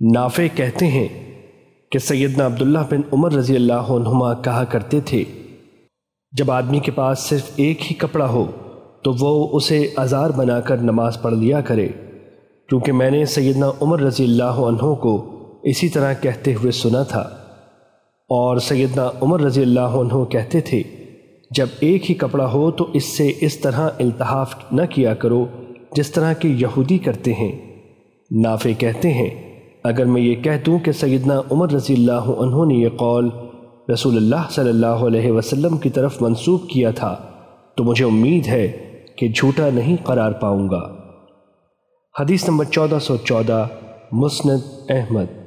نافع کہتے ہیں کہ سیدنا عبداللہ بن عمر رضی اللہ عنہما کہا کرتے تھے، جب آدمی کے پاس صرف ایک ہی کپڑا ہو، تو وہ اسے ازار بنا کر نماز پڑھ لیا کرے۔ کیونکہ میں نے سیدنا عمر رضی اللہ عنہ کو اسی طرح کہتے ہوئے سنا تھا۔ اور سیدنا عمر رضی اللہ عنہ کہتے تھے، جب ایک ہی کپڑا ہو تو اس سے اس طرح التحاف نہ کیا کرو جس طرح کہ یہودی کرتے ہیں۔ نافع کہتے ہیں اگر میں یہ کہہ دوں کہ سیدنا عمر رضی اللہ عنہ نے یہ قول رسول اللہ صلی اللہ علیہ وسلم کی طرف منسوب کیا تھا، تو مجھے امید ہے کہ جھوٹا نہیں قرار پاؤں گا۔ حدیث نمبر چودہ سو چودہ، مسند احمد۔